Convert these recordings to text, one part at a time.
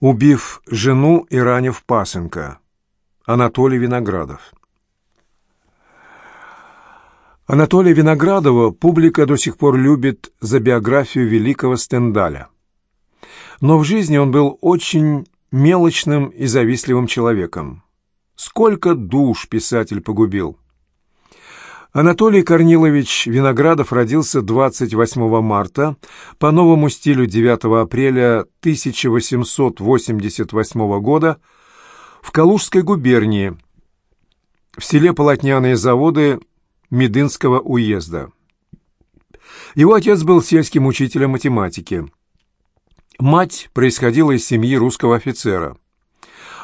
убив жену и ранив пасынка. Анатолий Виноградов. Анатолия Виноградова публика до сих пор любит за биографию великого Стендаля. Но в жизни он был очень мелочным и завистливым человеком. Сколько душ писатель погубил! Анатолий Корнилович Виноградов родился 28 марта по новому стилю 9 апреля 1888 года в Калужской губернии, в селе Полотняные заводы Медынского уезда. Его отец был сельским учителем математики. Мать происходила из семьи русского офицера.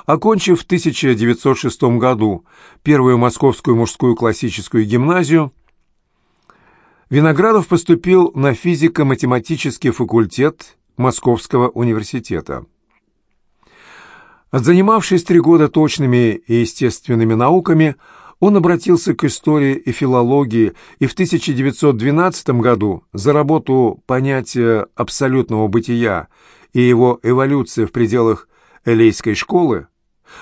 Окончив в 1906 году первую московскую мужскую классическую гимназию, Виноградов поступил на физико-математический факультет Московского университета. Занимавшись три года точными и естественными науками, он обратился к истории и филологии и в 1912 году за работу понятия абсолютного бытия и его эволюция в пределах Элейской школы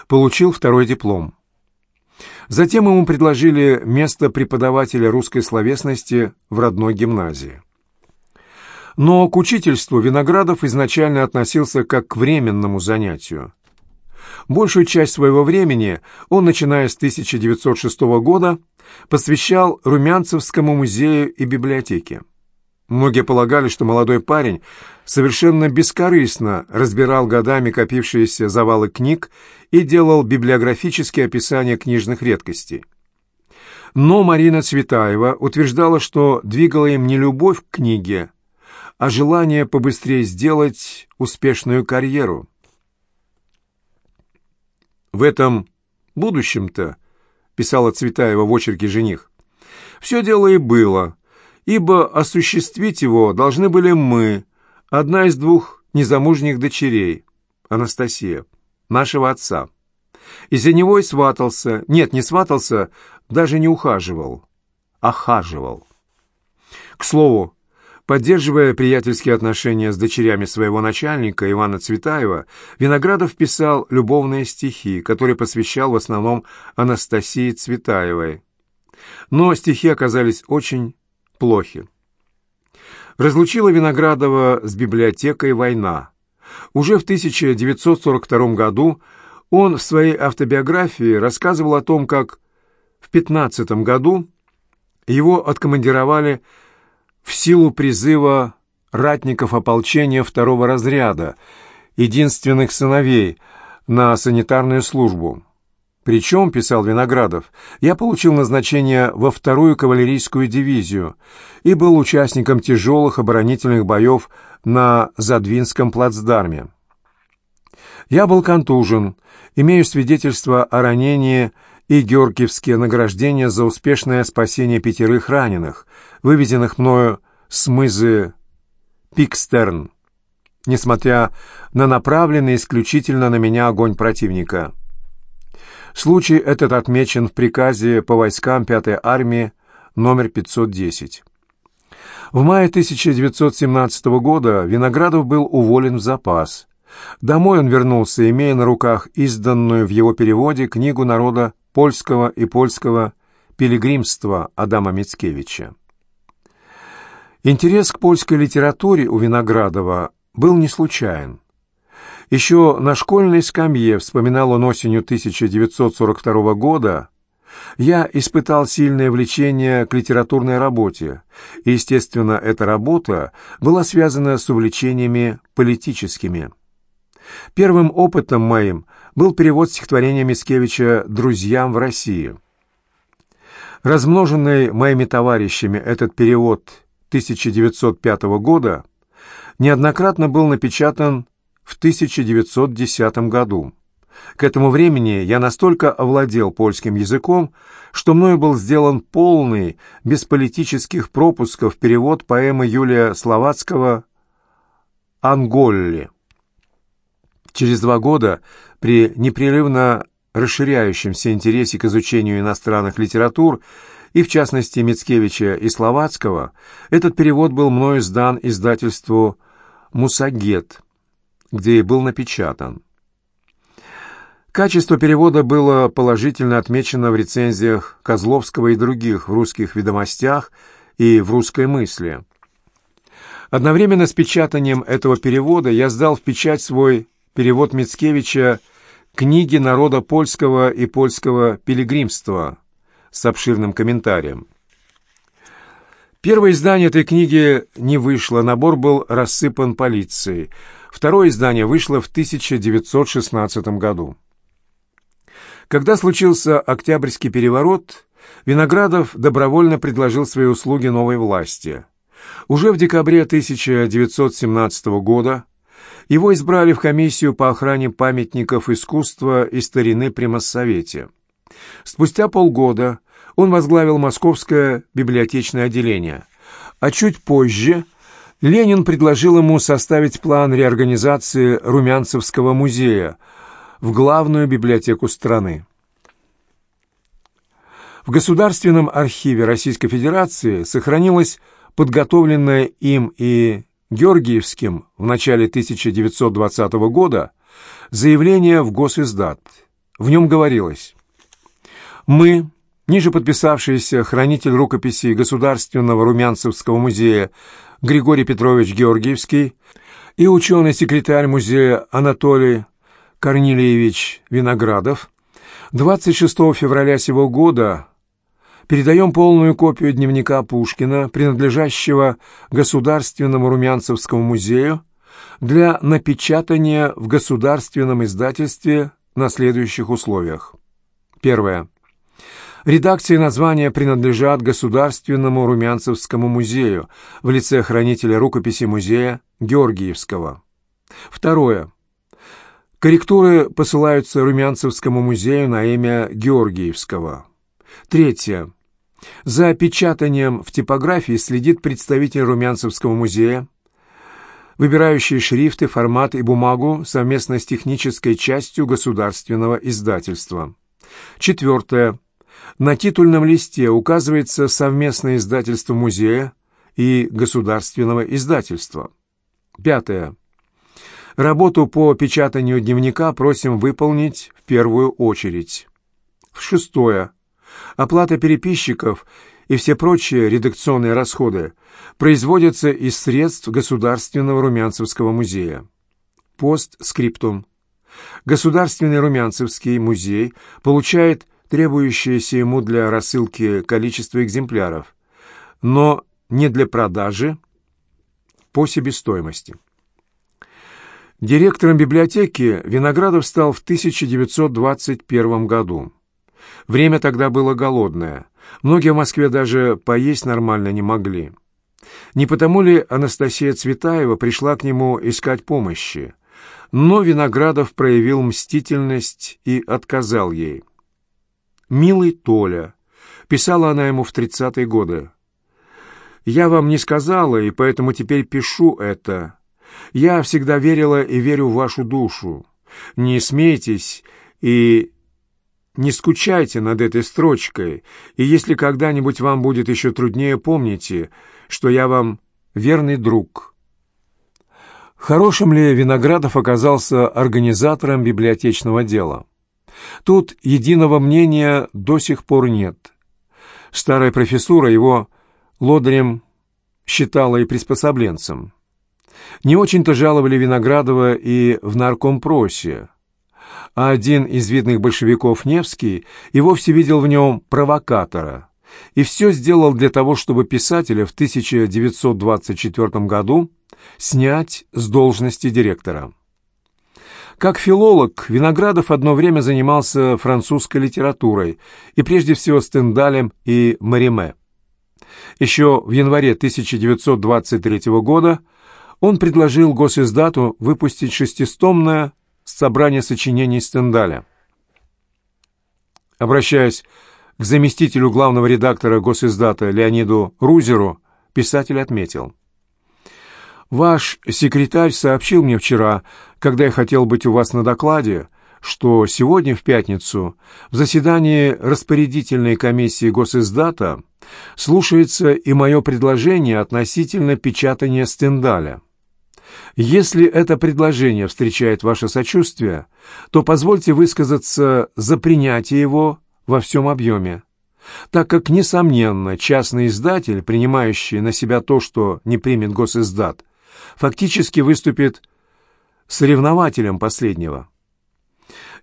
получил второй диплом. Затем ему предложили место преподавателя русской словесности в родной гимназии. Но к учительству Виноградов изначально относился как к временному занятию. Большую часть своего времени он, начиная с 1906 года, посвящал Румянцевскому музею и библиотеке. Многие полагали, что молодой парень совершенно бескорыстно разбирал годами копившиеся завалы книг и делал библиографические описания книжных редкостей. Но Марина Цветаева утверждала, что двигала им не любовь к книге, а желание побыстрее сделать успешную карьеру. В этом будущем-то, писала Цветаева в очерке «Жених», все дело и было, ибо осуществить его должны были мы, одна из двух незамужних дочерей, Анастасия, нашего отца. Из-за него и сватался, нет, не сватался, даже не ухаживал, охаживал. К слову, Поддерживая приятельские отношения с дочерями своего начальника Ивана Цветаева, Виноградов писал любовные стихи, которые посвящал в основном Анастасии Цветаевой. Но стихи оказались очень плохи. Разлучила Виноградова с библиотекой война. Уже в 1942 году он в своей автобиографии рассказывал о том, как в 15 году его откомандировали в силу призыва ратников ополчения второго разряда, единственных сыновей, на санитарную службу. Причем, писал Виноградов, я получил назначение во вторую кавалерийскую дивизию и был участником тяжелых оборонительных боев на Задвинском плацдарме. Я был контужен, имею свидетельство о ранении и георгиевские награждения за успешное спасение пятерых раненых, вывезенных мною с мызы Пикстерн, несмотря на направленный исключительно на меня огонь противника. Случай этот отмечен в приказе по войскам 5-й армии номер 510. В мае 1917 года Виноградов был уволен в запас. Домой он вернулся, имея на руках изданную в его переводе книгу народа польского и польского пилигримства Адама Мицкевича. Интерес к польской литературе у Виноградова был не случайен. Еще на школьной скамье, вспоминал он осенью 1942 года, я испытал сильное влечение к литературной работе, и, естественно, эта работа была связана с увлечениями политическими. Первым опытом моим был перевод стихотворения Мицкевича «Друзьям в России». Размноженный моими товарищами этот перевод 1905 года неоднократно был напечатан в 1910 году. К этому времени я настолько овладел польским языком, что мною был сделан полный, без политических пропусков, перевод поэмы Юлия Словацкого «Анголли». Через два года, при непрерывно расширяющемся интересе к изучению иностранных литератур и, в частности, Мицкевича и Словацкого, этот перевод был мною сдан издательству «Мусагет», где и был напечатан. Качество перевода было положительно отмечено в рецензиях Козловского и других в русских ведомостях и в русской мысли. Одновременно с печатанием этого перевода я сдал в печать свой перевод Мицкевича «Книги народа польского и польского пилигримства» с обширным комментарием. Первое издание этой книги не вышло, набор был рассыпан полицией. Второе издание вышло в 1916 году. Когда случился Октябрьский переворот, Виноградов добровольно предложил свои услуги новой власти. Уже в декабре 1917 года его избрали в комиссию по охране памятников искусства и старины при Моссовете. Спустя полгода он возглавил Московское библиотечное отделение, а чуть позже Ленин предложил ему составить план реорганизации Румянцевского музея – в главную библиотеку страны. В Государственном архиве Российской Федерации сохранилось подготовленное им и Георгиевским в начале 1920 года заявление в Госиздат. В нем говорилось «Мы, ниже подписавшийся хранитель рукописей Государственного Румянцевского музея Григорий Петрович Георгиевский и ученый-секретарь музея Анатолий Корнилиевич Виноградов 26 февраля сего года передаем полную копию дневника Пушкина, принадлежащего Государственному Румянцевскому музею, для напечатания в государственном издательстве на следующих условиях. Первое. Редакции названия принадлежат Государственному Румянцевскому музею в лице хранителя рукописи музея Георгиевского. Второе. Корректуры посылаются Румянцевскому музею на имя Георгиевского. Третье. За печатанием в типографии следит представитель Румянцевского музея, выбирающий шрифты, формат и бумагу совместно с технической частью государственного издательства. Четвертое. На титульном листе указывается совместное издательство музея и государственного издательства. Пятое. Работу по печатанию дневника просим выполнить в первую очередь. Шестое. Оплата переписчиков и все прочие редакционные расходы производятся из средств Государственного Румянцевского музея. Постскриптум. Государственный Румянцевский музей получает требующееся ему для рассылки количество экземпляров, но не для продажи по себестоимости. Директором библиотеки Виноградов стал в 1921 году. Время тогда было голодное. Многие в Москве даже поесть нормально не могли. Не потому ли Анастасия Цветаева пришла к нему искать помощи? Но Виноградов проявил мстительность и отказал ей. «Милый Толя», — писала она ему в тридцатые годы, — «я вам не сказала, и поэтому теперь пишу это». Я всегда верила и верю в вашу душу. Не смейтесь и не скучайте над этой строчкой, и если когда-нибудь вам будет еще труднее, помните, что я вам верный друг». Хорошим ли Виноградов оказался организатором библиотечного дела? Тут единого мнения до сих пор нет. Старая профессура его лодырем считала и приспособленцем. Не очень-то жаловали Виноградова и в наркомпросе, а один из видных большевиков Невский и вовсе видел в нем провокатора и все сделал для того, чтобы писателя в 1924 году снять с должности директора. Как филолог, Виноградов одно время занимался французской литературой, и прежде всего Стендалем и Мариме. Еще в январе 1923 года он предложил госиздату выпустить шестистомное собрание сочинений Стендаля. Обращаясь к заместителю главного редактора госиздата Леониду Рузеру, писатель отметил. «Ваш секретарь сообщил мне вчера, когда я хотел быть у вас на докладе, что сегодня, в пятницу, в заседании распорядительной комиссии госиздата слушается и мое предложение относительно печатания Стендаля. Если это предложение встречает ваше сочувствие, то позвольте высказаться за принятие его во всем объеме, так как, несомненно, частный издатель, принимающий на себя то, что не примет госиздат, фактически выступит соревнователем последнего.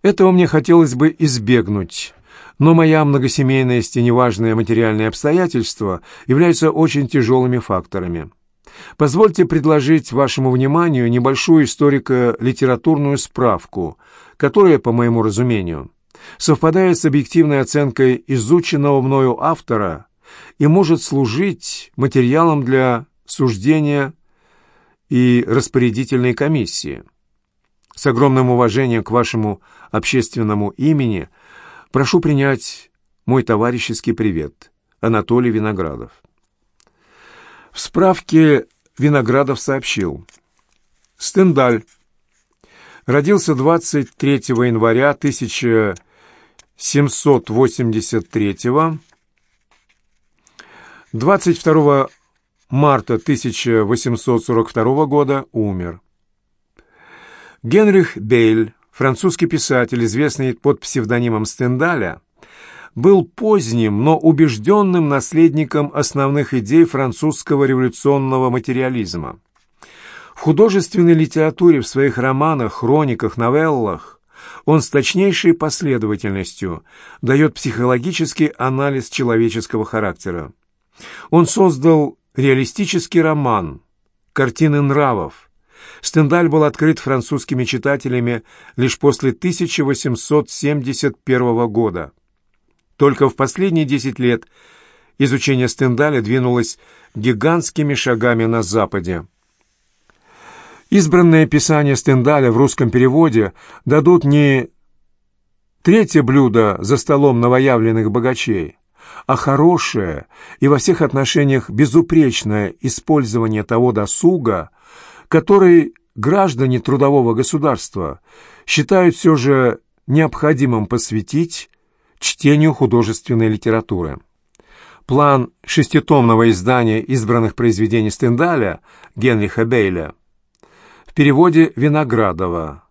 Этого мне хотелось бы избегнуть, но моя многосемейность и неважные материальные обстоятельства являются очень тяжелыми факторами. Позвольте предложить вашему вниманию небольшую историко-литературную справку, которая, по моему разумению, совпадает с объективной оценкой изученного мною автора и может служить материалом для суждения и распорядительной комиссии. С огромным уважением к вашему общественному имени прошу принять мой товарищеский привет. Анатолий Виноградов. В справке Виноградов сообщил. Стендаль. Родился 23 января 1783 22 марта 1842 года умер. Генрих Бейль, французский писатель, известный под псевдонимом Стендаля, был поздним, но убежденным наследником основных идей французского революционного материализма. В художественной литературе, в своих романах, хрониках, новеллах он с точнейшей последовательностью дает психологический анализ человеческого характера. Он создал реалистический роман «Картины нравов». Стендаль был открыт французскими читателями лишь после 1871 года. Только в последние десять лет изучение Стендаля двинулось гигантскими шагами на Западе. Избранные писания Стендаля в русском переводе дадут не третье блюдо за столом новоявленных богачей, а хорошее и во всех отношениях безупречное использование того досуга, который граждане трудового государства считают все же необходимым посвятить чтению художественной литературы. План шеститомного издания избранных произведений Стендаля Генриха Бейля в переводе Виноградова.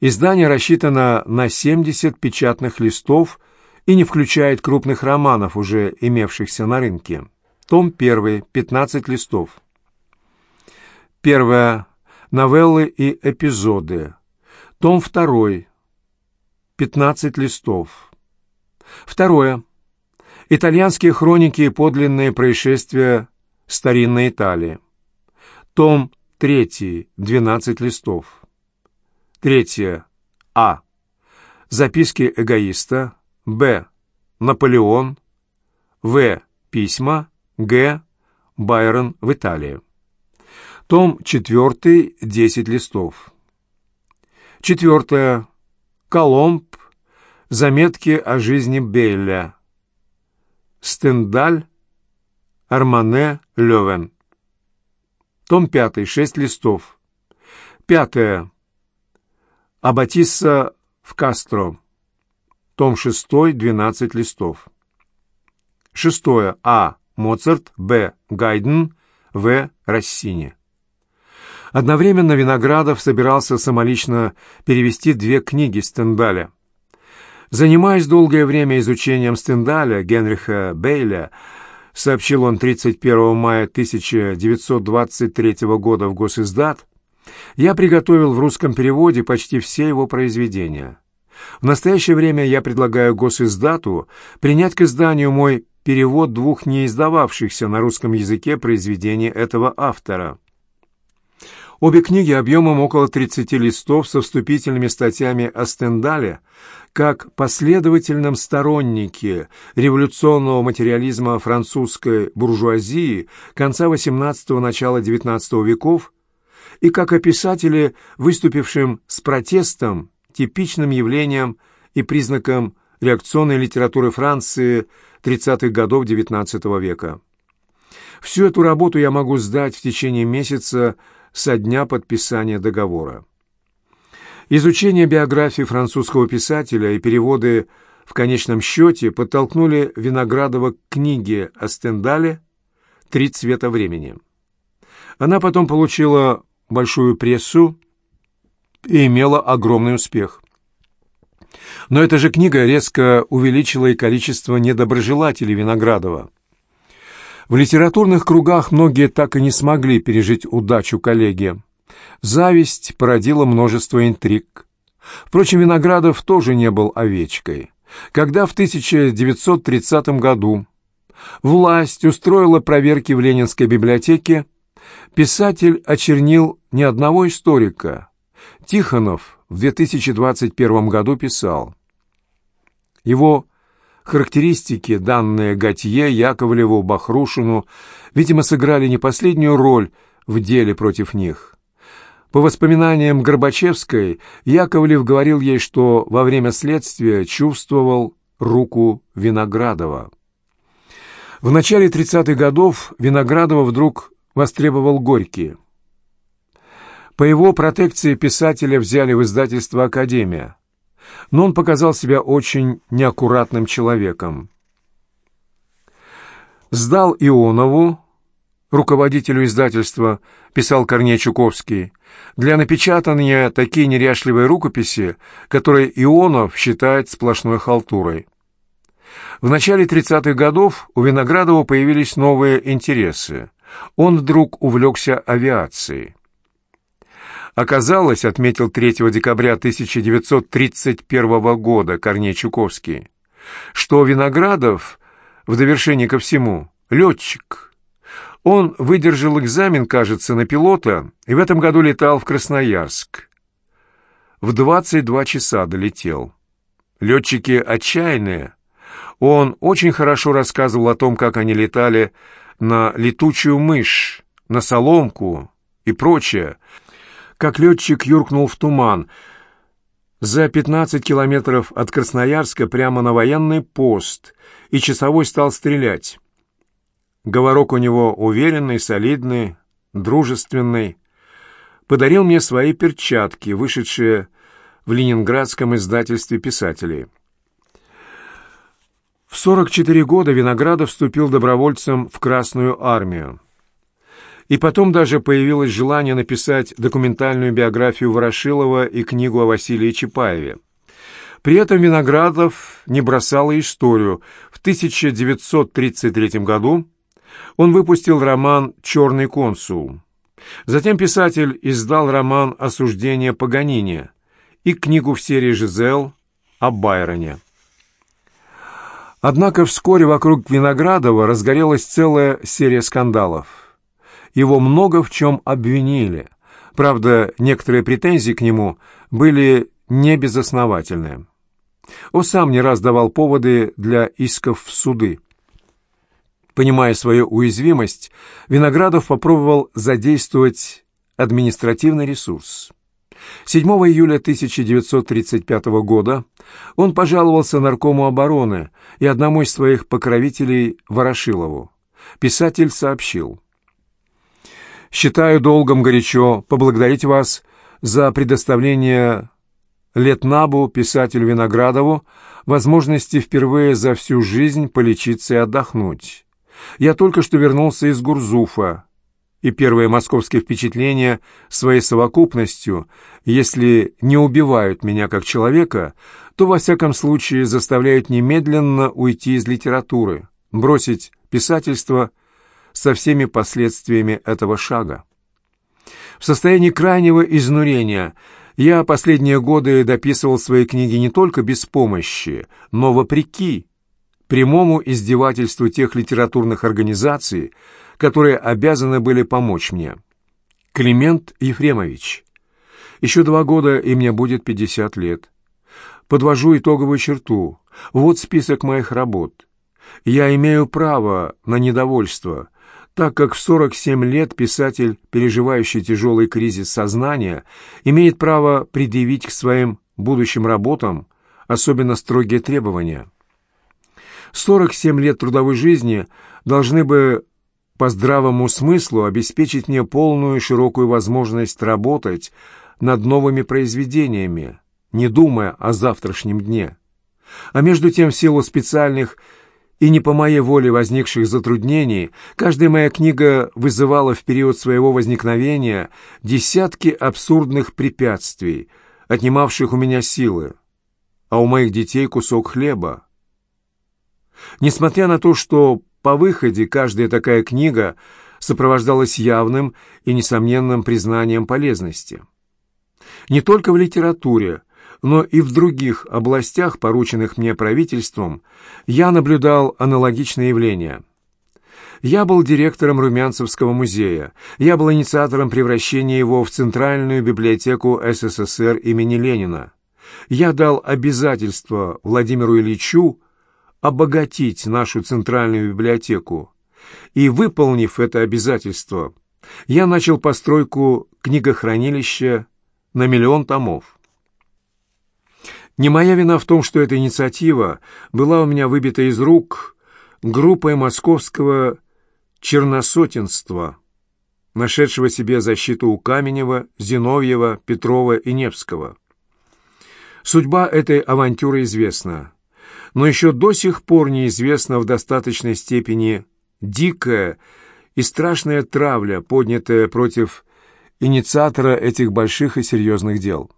Издание рассчитано на 70 печатных листов и не включает крупных романов, уже имевшихся на рынке. Том 1, 15 листов. Первое. Новеллы и эпизоды. Том 2, 15 листов. Второе. Итальянские хроники и подлинные происшествия старинной Италии. Том 3, 12 листов. Третье. А. Записки эгоиста. Б. Наполеон. В. Письма. Г. Байрон в Италии. Том 4, 10 листов. Четвертое. Коломб Заметки о жизни Белля. Стендаль, Армане, Левен. Том 5, 6 листов. Пятое. Аббатисса в Кастро. Том 6, 12 листов. Шестое. А. Моцарт. Б. Гайден. В. Россини. Одновременно Виноградов собирался самолично перевести две книги Стендаля. Занимаясь долгое время изучением Стендаля Генриха Бейля, сообщил он 31 мая 1923 года в Госиздат, я приготовил в русском переводе почти все его произведения. В настоящее время я предлагаю Госиздату принять к изданию мой перевод двух не издававшихся на русском языке произведений этого автора. Обе книги объемом около 30 листов со вступительными статьями о Стендале, как последовательном стороннике революционного материализма французской буржуазии конца XVIII – начала XIX веков и как о писателе, выступившем с протестом, типичным явлением и признаком реакционной литературы Франции 30-х годов XIX века. Всю эту работу я могу сдать в течение месяца со дня подписания договора. Изучение биографии французского писателя и переводы в конечном счете подтолкнули Виноградова к книге о Стендале «Три цвета времени». Она потом получила большую прессу и имела огромный успех. Но эта же книга резко увеличила и количество недоброжелателей Виноградова. В литературных кругах многие так и не смогли пережить удачу коллеги. Зависть породила множество интриг. Впрочем, Виноградов тоже не был овечкой. Когда в 1930 году власть устроила проверки в Ленинской библиотеке, писатель очернил не одного историка. Тихонов в 2021 году писал. Его характеристики, данные Готье, Яковлеву, Бахрушину, видимо, сыграли не последнюю роль в деле против них. По воспоминаниям Горбачевской, Яковлев говорил ей, что во время следствия чувствовал руку Виноградова. В начале 30-х годов Виноградова вдруг востребовал Горький. По его протекции писателя взяли в издательство «Академия», но он показал себя очень неаккуратным человеком. Сдал Ионову, руководителю издательства, писал Корней Чуковский, для напечатания такие неряшливые рукописи, которые Ионов считает сплошной халтурой. В начале 30-х годов у Виноградова появились новые интересы. Он вдруг увлекся авиацией. Оказалось, отметил 3 декабря 1931 года Корней Чуковский, что Виноградов, в довершение ко всему, летчик. Он выдержал экзамен, кажется, на пилота, и в этом году летал в Красноярск. В 22 часа долетел. Летчики отчаянные. Он очень хорошо рассказывал о том, как они летали на летучую мышь, на соломку и прочее, как летчик юркнул в туман. За 15 километров от Красноярска прямо на военный пост, и часовой стал стрелять. Говорок у него уверенный, солидный, дружественный. Подарил мне свои перчатки, вышедшие в ленинградском издательстве писателей. В 44 года Виноградов вступил добровольцем в Красную армию. И потом даже появилось желание написать документальную биографию Ворошилова и книгу о Василии Чапаеве. При этом Виноградов не бросал и историю. В 1933 году он выпустил роман «Черный консул». Затем писатель издал роман «Осуждение Паганини» и книгу в серии «Жизел» о Байроне. Однако вскоре вокруг Виноградова разгорелась целая серия скандалов. Его много в чем обвинили. Правда, некоторые претензии к нему были небезосновательные. Он сам не раз давал поводы для исков в суды. Понимая свою уязвимость, Виноградов попробовал задействовать административный ресурс. 7 июля 1935 года он пожаловался наркому обороны и одному из своих покровителей Ворошилову. Писатель сообщил – Считаю долгом горячо поблагодарить вас за предоставление Летнабу, писателю Виноградову, возможности впервые за всю жизнь полечиться и отдохнуть. Я только что вернулся из Гурзуфа, и первые московские впечатления своей совокупностью, если не убивают меня как человека, то во всяком случае заставляют немедленно уйти из литературы, бросить писательство – со всеми последствиями этого шага. В состоянии крайнего изнурения я последние годы дописывал свои книги не только без помощи, но вопреки прямому издевательству тех литературных организаций, которые обязаны были помочь мне. Климент Ефремович. Еще два года, и мне будет 50 лет. Подвожу итоговую черту. Вот список моих работ. Я имею право на недовольство, так как в 47 лет писатель, переживающий тяжелый кризис сознания, имеет право предъявить к своим будущим работам особенно строгие требования. 47 лет трудовой жизни должны бы по здравому смыслу обеспечить мне полную широкую возможность работать над новыми произведениями, не думая о завтрашнем дне. А между тем, в силу специальных и не по моей воле возникших затруднений, каждая моя книга вызывала в период своего возникновения десятки абсурдных препятствий, отнимавших у меня силы, а у моих детей кусок хлеба. Несмотря на то, что по выходе каждая такая книга сопровождалась явным и несомненным признанием полезности. Не только в литературе, но и в других областях, порученных мне правительством, я наблюдал аналогичные явления. Я был директором Румянцевского музея. Я был инициатором превращения его в Центральную библиотеку СССР имени Ленина. Я дал обязательство Владимиру Ильичу обогатить нашу Центральную библиотеку. И, выполнив это обязательство, я начал постройку книгохранилища на миллион томов. Не моя вина в том, что эта инициатива была у меня выбита из рук группой московского черносотенства, нашедшего себе защиту у Каменева, Зиновьева, Петрова и Невского. Судьба этой авантюры известна, но еще до сих пор неизвестна в достаточной степени дикая и страшная травля, поднятая против инициатора этих больших и серьезных дел.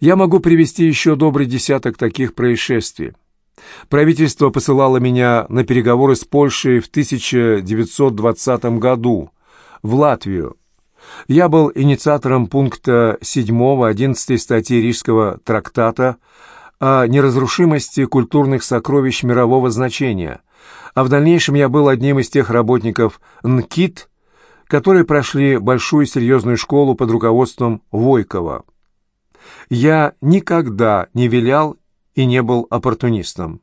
Я могу привести еще добрый десяток таких происшествий. Правительство посылало меня на переговоры с Польшей в 1920 году в Латвию. Я был инициатором пункта 7-11 статьи Рижского трактата о неразрушимости культурных сокровищ мирового значения, а в дальнейшем я был одним из тех работников НКИТ, которые прошли большую серьезную школу под руководством Войкова. Я никогда не вилял и не был оппортунистом.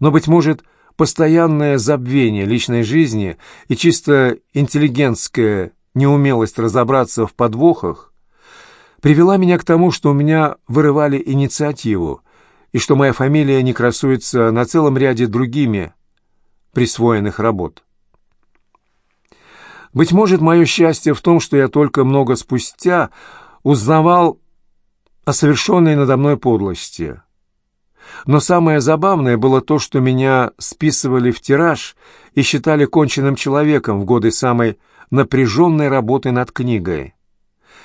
Но, быть может, постоянное забвение личной жизни и чисто интеллигентская неумелость разобраться в подвохах привела меня к тому, что у меня вырывали инициативу, и что моя фамилия не красуется на целом ряде другими присвоенных работ. Быть может, мое счастье в том, что я только много спустя узнавал о совершенной надо мной подлости. Но самое забавное было то, что меня списывали в тираж и считали конченным человеком в годы самой напряженной работы над книгой.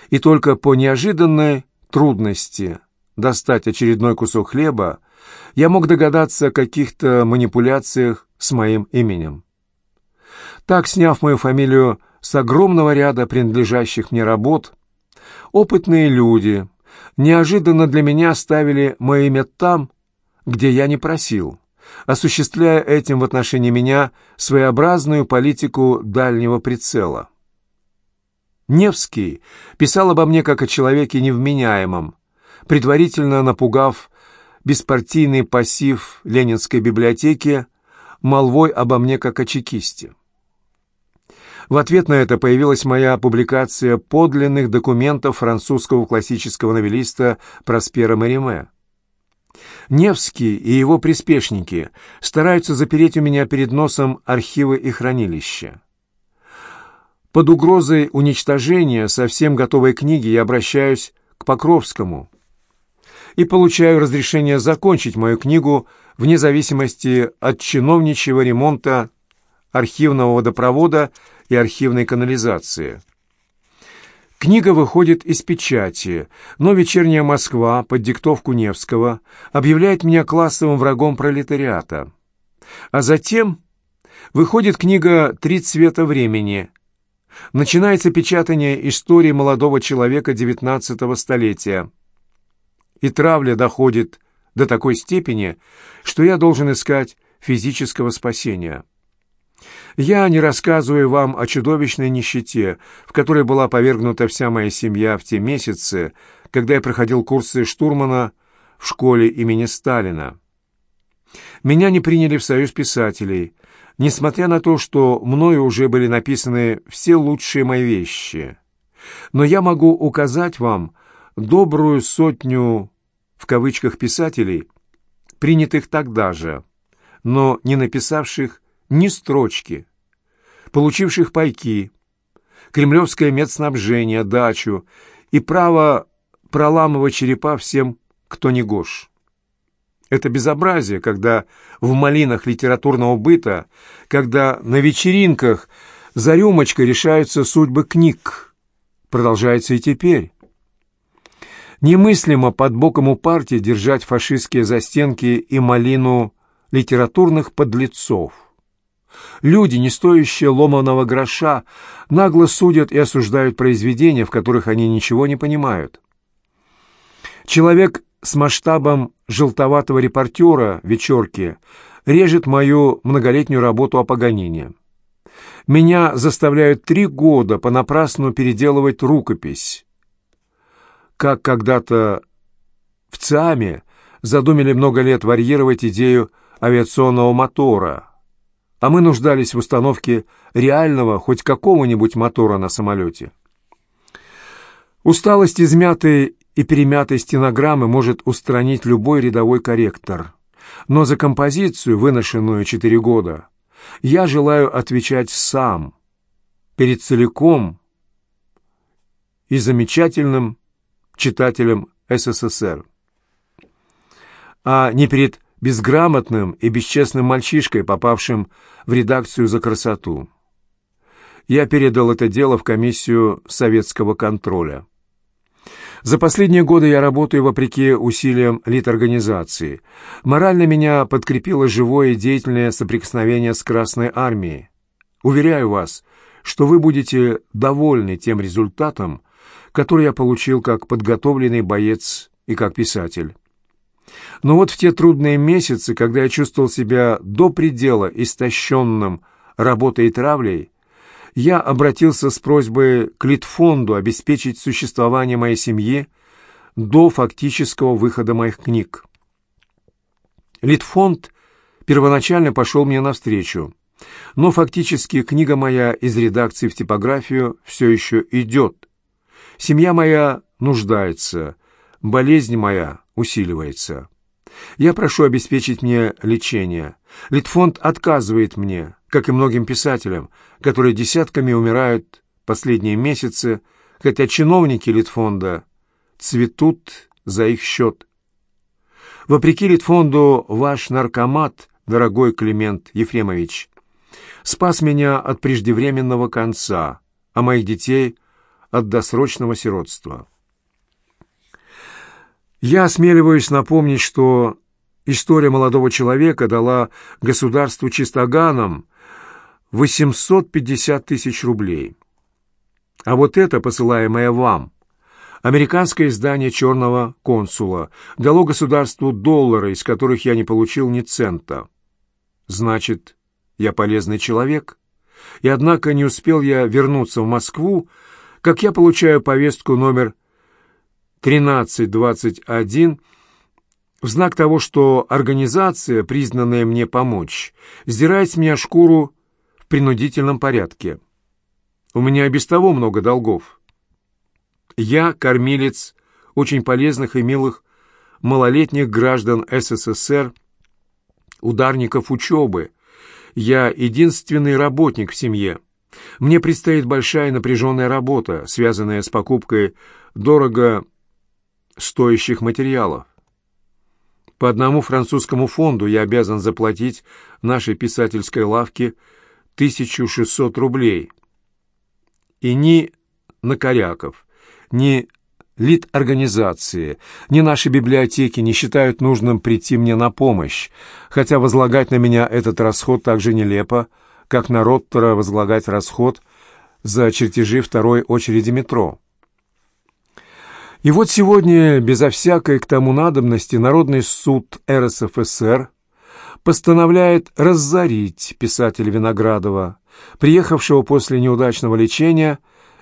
И только по неожиданной трудности достать очередной кусок хлеба я мог догадаться о каких-то манипуляциях с моим именем. Так, сняв мою фамилию с огромного ряда принадлежащих мне работ, опытные люди неожиданно для меня ставили мое имя там, где я не просил, осуществляя этим в отношении меня своеобразную политику дальнего прицела. Невский писал обо мне как о человеке невменяемом, предварительно напугав беспартийный пассив Ленинской библиотеки молвой обо мне как о чекисте. В ответ на это появилась моя публикация подлинных документов французского классического новеллиста Проспера Мариме. Невский и его приспешники стараются запереть у меня перед носом архивы и хранилища. Под угрозой уничтожения совсем готовой книги я обращаюсь к Покровскому и получаю разрешение закончить мою книгу вне зависимости от чиновничьего ремонта архивного водопровода и архивной канализации. Книга выходит из печати, но «Вечерняя Москва» под диктовку Невского объявляет меня классовым врагом пролетариата. А затем выходит книга «Три цвета времени». Начинается печатание истории молодого человека XIX столетия. И травля доходит до такой степени, что я должен искать физического спасения. Я не рассказываю вам о чудовищной нищете, в которой была повергнута вся моя семья в те месяцы, когда я проходил курсы штурмана в школе имени Сталина. Меня не приняли в Союз писателей, несмотря на то, что мною уже были написаны все лучшие мои вещи. Но я могу указать вам добрую сотню в кавычках писателей, принятых тогда же, но не написавших ни строчки, получивших пайки, кремлевское медснабжение, дачу и право проламывать черепа всем, кто не гош. Это безобразие, когда в малинах литературного быта, когда на вечеринках за рюмочкой решаются судьбы книг. Продолжается и теперь. Немыслимо под боком у партии держать фашистские застенки и малину литературных подлецов. Люди, не стоящие ломаного гроша, нагло судят и осуждают произведения, в которых они ничего не понимают. Человек с масштабом желтоватого репортера вечерки режет мою многолетнюю работу о Паганине. Меня заставляют три года понапрасну переделывать рукопись. Как когда-то в ЦИАМе задумали много лет варьировать идею авиационного мотора, а мы нуждались в установке реального хоть какого-нибудь мотора на самолете. Усталость измятой и перемятой стенограммы может устранить любой рядовой корректор. Но за композицию, выношенную четыре года, я желаю отвечать сам, перед целиком и замечательным читателем СССР, а не перед безграмотным и бесчестным мальчишкой, попавшим в редакцию за красоту. Я передал это дело в комиссию советского контроля. За последние годы я работаю вопреки усилиям литорганизации. Морально меня подкрепило живое и деятельное соприкосновение с Красной Армией. Уверяю вас, что вы будете довольны тем результатом, который я получил как подготовленный боец и как писатель. Но вот в те трудные месяцы, когда я чувствовал себя до предела истощенным работой и травлей, я обратился с просьбой к Литфонду обеспечить существование моей семьи до фактического выхода моих книг. Литфонд первоначально пошел мне навстречу, но фактически книга моя из редакции в типографию все еще идет. Семья моя нуждается, болезнь моя усиливается. Я прошу обеспечить мне лечение. Литфонд отказывает мне, как и многим писателям, которые десятками умирают последние месяцы, хотя чиновники Литфонда цветут за их счет. Вопреки Литфонду, ваш наркомат, дорогой Климент Ефремович, спас меня от преждевременного конца, а моих детей — от досрочного сиротства. Я осмеливаюсь напомнить, что история молодого человека дала государству чистоганам 850 тысяч рублей. А вот это, посылаемое вам, американское издание «Черного консула» дало государству доллары, из которых я не получил ни цента. Значит, я полезный человек. И однако не успел я вернуться в Москву, как я получаю повестку номер 1321 в знак того, что организация, признанная мне помочь, сдирает с меня шкуру в принудительном порядке. У меня без того много долгов. Я кормилец очень полезных и милых малолетних граждан СССР, ударников учебы. Я единственный работник в семье. Мне предстоит большая напряженная работа, связанная с покупкой дорого стоящих материалов. По одному французскому фонду я обязан заплатить нашей писательской лавке 1600 рублей. И ни Накоряков, ни Лит-организации, ни наши библиотеки не считают нужным прийти мне на помощь, хотя возлагать на меня этот расход так же нелепо, как на Роттера возлагать расход за чертежи второй очереди метро. И вот сегодня, безо всякой к тому надобности, Народный суд РСФСР постановляет разорить писателя Виноградова, приехавшего после неудачного лечения,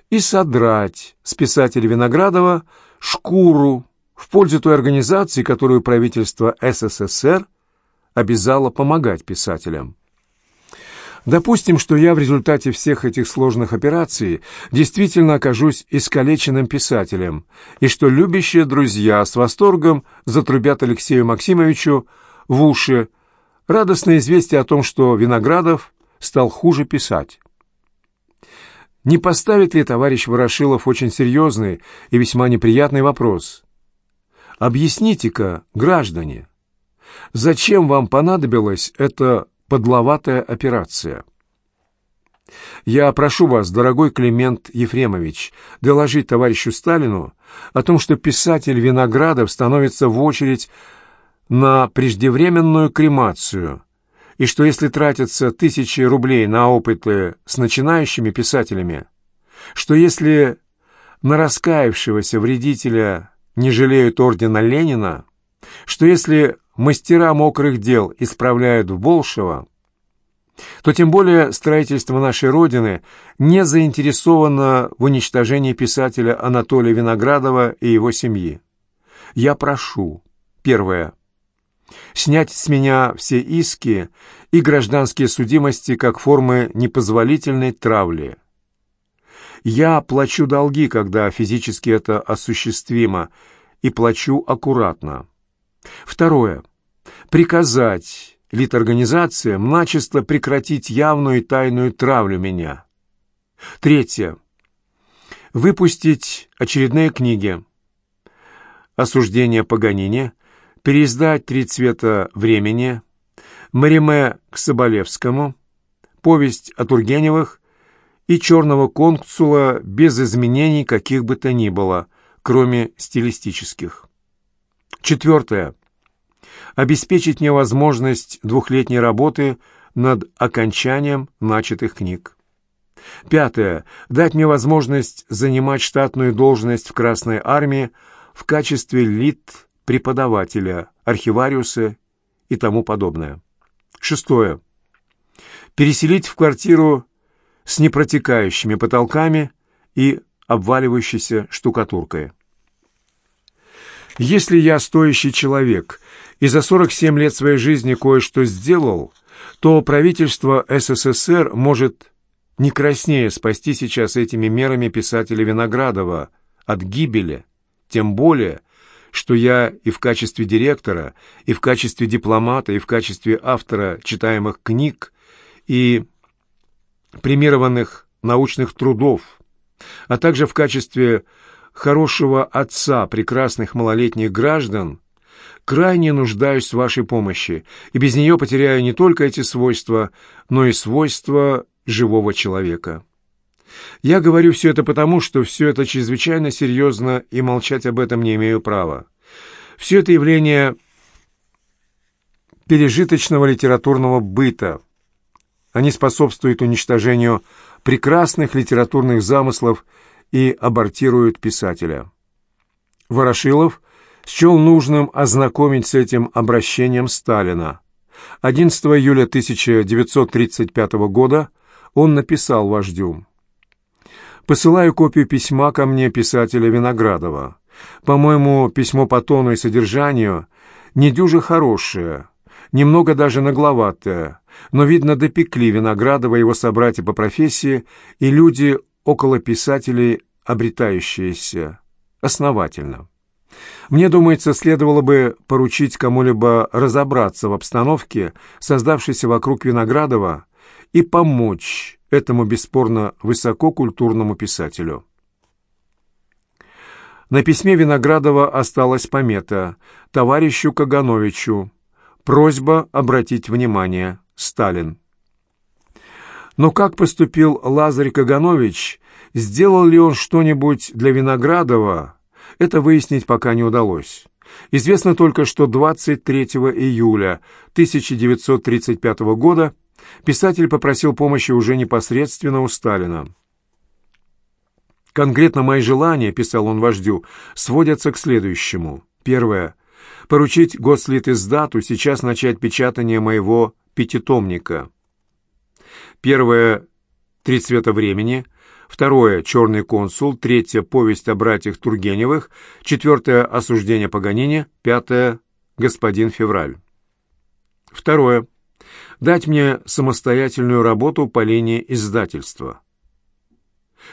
и содрать с писателя Виноградова шкуру в пользу той организации, которую правительство СССР обязало помогать писателям. Допустим, что я в результате всех этих сложных операций действительно окажусь искалеченным писателем, и что любящие друзья с восторгом затрубят Алексею Максимовичу в уши радостное известие о том, что Виноградов стал хуже писать. Не поставит ли товарищ Ворошилов очень серьезный и весьма неприятный вопрос? Объясните-ка, граждане, Зачем вам понадобилась эта подловатая операция? Я прошу вас, дорогой Климент Ефремович, доложить товарищу Сталину о том, что писатель Виноградов становится в очередь на преждевременную кремацию, и что если тратятся тысячи рублей на опыты с начинающими писателями, что если на раскаявшегося вредителя не жалеют ордена Ленина, что если мастера мокрых дел исправляют в Болшево, то тем более строительство нашей Родины не заинтересовано в уничтожении писателя Анатолия Виноградова и его семьи. Я прошу, первое, снять с меня все иски и гражданские судимости как формы непозволительной травли. Я плачу долги, когда физически это осуществимо, и плачу аккуратно. Второе. Приказать литорганизациям начисто прекратить явную и тайную травлю меня. Третье. Выпустить очередные книги. Осуждение Паганини, переиздать «Три цвета времени», Мариме к Соболевскому, повесть о Тургеневых и «Черного консула» без изменений каких бы то ни было, кроме стилистических. Четвертое. Обеспечить мне возможность двухлетней работы над окончанием начатых книг. Пятое. Дать мне возможность занимать штатную должность в Красной Армии в качестве лид-преподавателя, архивариуса и тому подобное. Шестое. Переселить в квартиру с непротекающими потолками и обваливающейся штукатуркой. Если я стоящий человек и за 47 лет своей жизни кое-что сделал, то правительство СССР может не краснее спасти сейчас этими мерами писателя Виноградова от гибели, тем более, что я и в качестве директора, и в качестве дипломата, и в качестве автора читаемых книг и премированных научных трудов, а также в качестве хорошего отца прекрасных малолетних граждан, крайне нуждаюсь в вашей помощи, и без нее потеряю не только эти свойства, но и свойства живого человека. Я говорю все это потому, что все это чрезвычайно серьезно, и молчать об этом не имею права. Все это явление пережиточного литературного быта. Они способствуют уничтожению прекрасных литературных замыслов и абортируют писателя. Ворошилов счел нужным ознакомить с этим обращением Сталина. 11 июля 1935 года он написал вождю «Посылаю копию письма ко мне писателя Виноградова. По-моему, письмо по тону и содержанию недюже хорошее, немного даже нагловатое, но, видно, допекли Виноградова его собратья по профессии и люди около писателей обретающиеся основательно. Мне думается, следовало бы поручить кому-либо разобраться в обстановке, создавшейся вокруг Виноградова, и помочь этому бесспорно высококультурному писателю. На письме Виноградова осталась помета «Товарищу Кагановичу. Просьба обратить внимание. Сталин». Но как поступил Лазарь Каганович, сделал ли он что-нибудь для Виноградова, это выяснить пока не удалось. Известно только, что 23 июля 1935 года писатель попросил помощи уже непосредственно у Сталина. «Конкретно мои желания, — писал он вождю, — сводятся к следующему. Первое. Поручить Гослитиздату сейчас начать печатание моего пятитомника. Первое — «Три цвета времени», второе — «Черный консул», третье — «Повесть о братьях Тургеневых», четвертое — «Осуждение Паганини», пятое — «Господин Февраль». Второе — дать мне самостоятельную работу по линии издательства.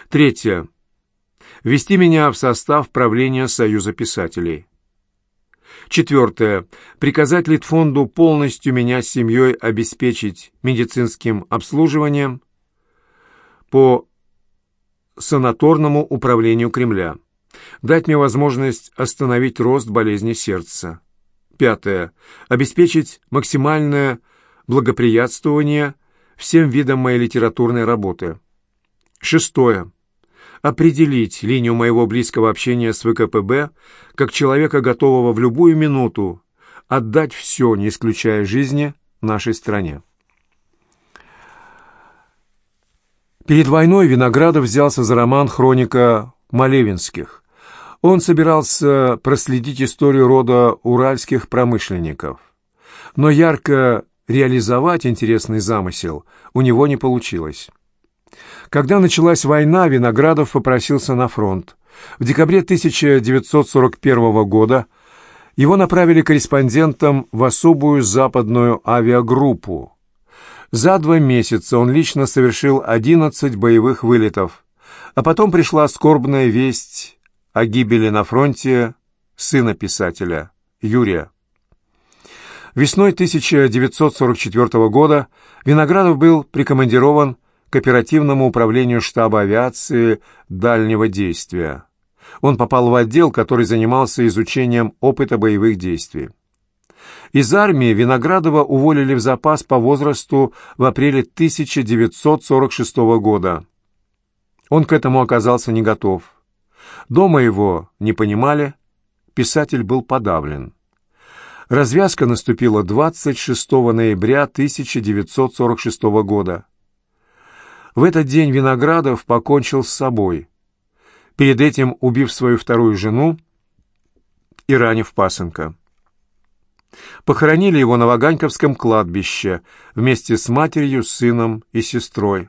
Третье — ввести меня в состав правления Союза писателей. Четвертое. Приказать Литфонду полностью меня с семьей обеспечить медицинским обслуживанием по санаторному управлению Кремля. Дать мне возможность остановить рост болезни сердца. Пятое. Обеспечить максимальное благоприятствование всем видам моей литературной работы. Шестое. Определить линию моего близкого общения с ВКПБ как человека, готового в любую минуту отдать все, не исключая жизни, нашей стране. Перед войной Виноградов взялся за роман «Хроника Малевинских». Он собирался проследить историю рода уральских промышленников. Но ярко реализовать интересный замысел у него не получилось. Когда началась война, Виноградов попросился на фронт. В декабре 1941 года его направили корреспондентом в особую западную авиагруппу. За два месяца он лично совершил 11 боевых вылетов, а потом пришла скорбная весть о гибели на фронте сына писателя, Юрия. Весной 1944 года Виноградов был прикомандирован к оперативному управлению штаба авиации дальнего действия он попал в отдел, который занимался изучением опыта боевых действий. Из армии Виноградова уволили в запас по возрасту в апреле 1946 года. Он к этому оказался не готов. Дома его не понимали, писатель был подавлен. Развязка наступила 26 ноября 1946 года. В этот день Виноградов покончил с собой – перед этим убив свою вторую жену и ранив пасынка. Похоронили его на Ваганьковском кладбище вместе с матерью, сыном и сестрой.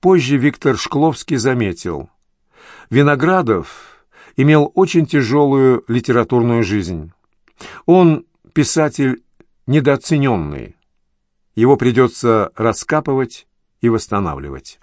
Позже Виктор Шкловский заметил, Виноградов имел очень тяжелую литературную жизнь. Он писатель недооцененный. Его придется раскапывать и восстанавливать.